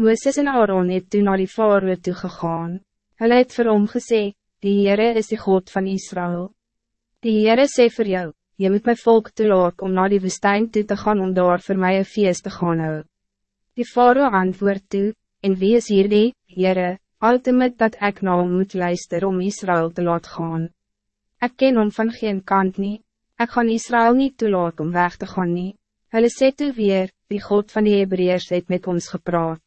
Mooses en Aaron het toen naar die Faroe toe gegaan. Hulle het vir hom gesê, die Heere is die God van Israël. Die Heere sê vir jou, je moet my volk toelaat om naar die woestijn toe te gaan om daar voor mij een feest te gaan hou. Die Faroe antwoord toe, en wie is hier die, Heere, altijd dat ik nou moet luisteren om Israël te laat gaan. Ik ken om van geen kant niet. Ik ga Israël niet toelaat om weg te gaan niet. Hulle sê toe weer, die God van die Hebreërs het met ons gepraat.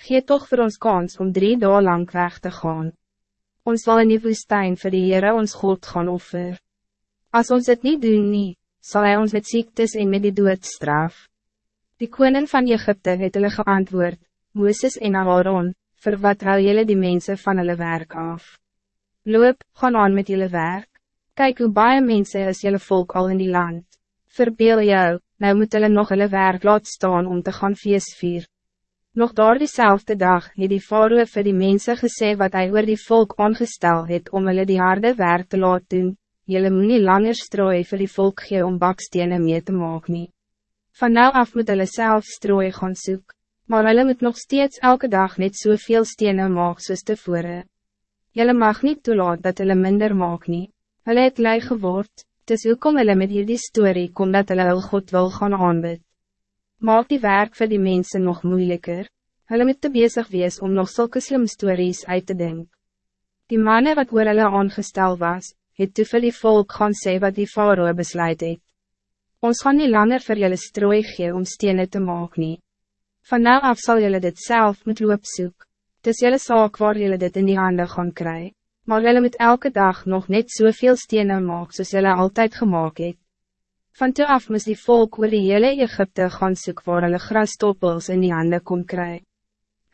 Geef toch voor ons kans om drie dagen lang weg te gaan. Ons zal in die woestijn vir die Heere ons God gaan offer. Als ons het niet doen nie, sal hy ons met ziektes en met die dood straf. Die koning van Egypte het hulle geantwoord, Mooses en Aaron, vir wat hou jylle die mensen van hulle werk af. Loop, gaan aan met jullie werk. Kijk hoe baie mensen is jullie volk al in die land. Verbeel jou, nou moet hulle nog hulle werk laat staan om te gaan feest vier. Nog daar diezelfde dag het die faroe vir die mense gesê wat hij oor die volk aangestel het om hulle die harde werk te laat doen, Julle moet nie langer strooi vir die volk gee om bakstenen mee te maak nie. Van nou af moet hulle self strooi gaan soek, maar hulle moet nog steeds elke dag net soveel stenen maak soos tevore. Julle mag niet toelaat dat hulle minder maak nie, hulle het lei geword, dus hoe kom hulle met hierdie story kom dat hulle hul God wil gaan aanbid maak die werk voor die mensen nog moeilijker. Hulle moet te bezig wees om nog zulke slim stories uit te denken. Die mannen wat oor hulle aangestel was, het toe vir die volk gaan sê wat die faroe besluit het. Ons gaan niet langer voor jullie strooi gee om stenen te maak nie. Van nou af zal jullie dit zelf moet loop soek. Het is jullie saak waar jullie dit in die handen gaan krijgen. Maar jullie moet elke dag nog net zoveel stenen maak soos jullie altijd gemaakt het. Van toe af moest die volk oor die hele Egypte gaan soek waar hulle grastoppels in die handen kon kry.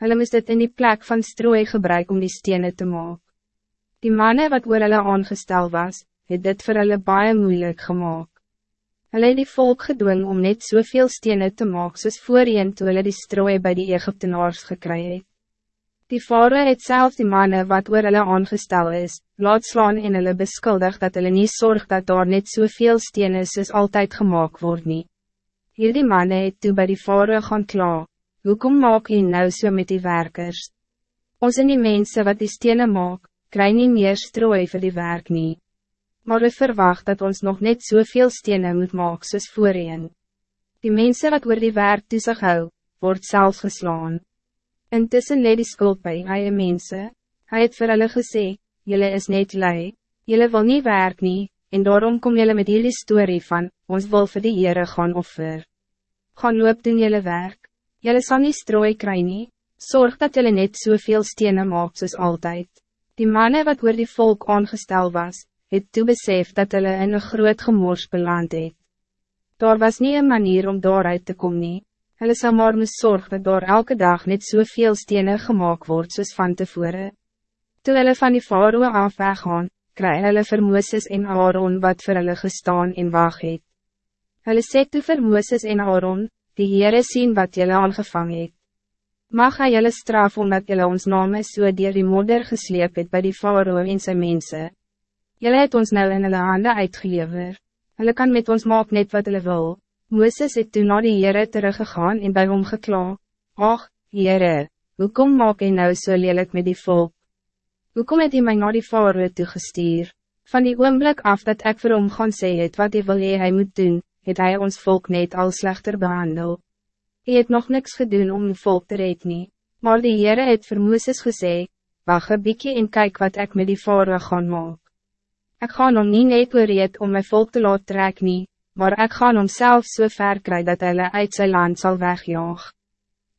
Hulle moest dit in die plek van strooi gebruik om die stenen te maken. Die mannen wat oor hulle aangestel was, het dit vir hulle baie moeilijk gemaakt. Hulle het die volk gedwing om net soveel stenen te maken soos voorheen toe hulle die strooi bij die Egyptenaars gekry het. Die vader het zelf die mannen wat oor hulle aangestel is, laat slaan en hulle beskuldig dat hulle niet zorg dat daar net soveel stenen is soos altyd gemaakt word nie. Hier die mannen het toe by die vader gaan kla, hoekom maak jy nou so met die werkers? Ons en die mensen wat die stenen maak, kry nie meer strooi vir die werk nie. Maar we verwacht dat ons nog net soveel stenen moet maak soos voorheen. Die mensen wat oor die werk toesig hou, word zelf geslaan. Intussen leed die skuld by eie mense, hy het vir hulle gesê, jylle is net lui, jylle wil niet werk nie, en daarom kom jylle met jullie story van, ons wil vir die Heere gaan offer. Gaan loop doen jylle werk, jylle sal nie strooi kry nie, zorg dat jylle net soveel stenen maak soos altyd. Die mannen wat oor die volk aangestel was, het toe besef dat hulle in een groot gemors beland het. Daar was niet een manier om daaruit te komen. Hulle sal maar moes zorg dat door elke dag net soveel stenen gemaakt wordt soos van tevore. Toe hulle van die faroe af weggaan, kry hulle vir Mooses en Aaron wat vir hulle gestaan en waag het. Hulle sê toe vir Mooses en Aaron, die Heere sien wat julle aangevang het. Mag hy julle straf omdat julle ons name so dier die modder gesleep het by die faroe en sy mense. Julle het ons nou in hulle hande uitgelever. Hulle kan met ons maak net wat hulle wil. Moeses het toen naar die Heere teruggegaan en bij hom gekla. Ach, Heere, hoekom maak hy nou so lelijk met die volk? Hoekom het hy my na die vader toegestuur? Van die oomblik af dat ik vir hom gaan sê het wat hy wil hee hy moet doen, het hij ons volk net al slechter behandel. Hy het nog niks gedaan om die volk te red nie, maar die Heere het vir Moeses gesê, wacht een bykie en kyk wat ik met die vader gaan maak. Ik ga nog niet net oorreed om mijn volk te laat trek nie, maar ik ga homself so ver kry dat hulle uit zijn land zal wegjaag.